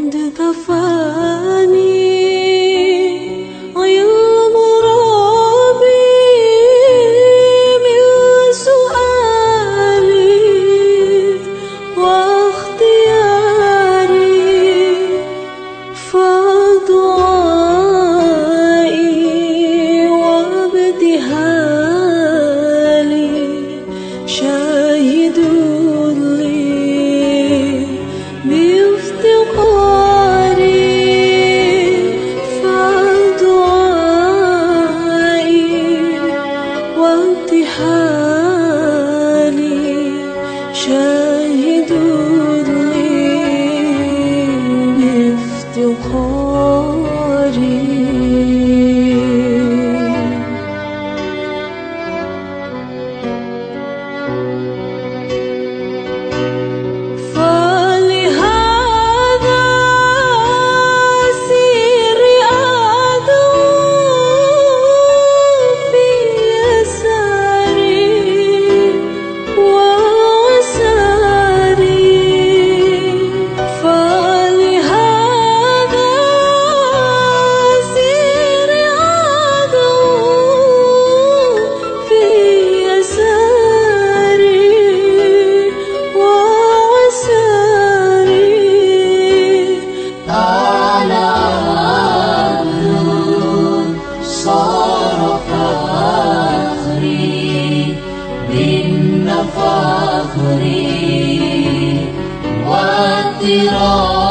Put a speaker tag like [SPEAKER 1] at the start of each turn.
[SPEAKER 1] عند دفاني غير مرابي من سؤالي واختياري فضعائي وابتهالي شاهدي 这一度。
[SPEAKER 2] من فخري واضطراري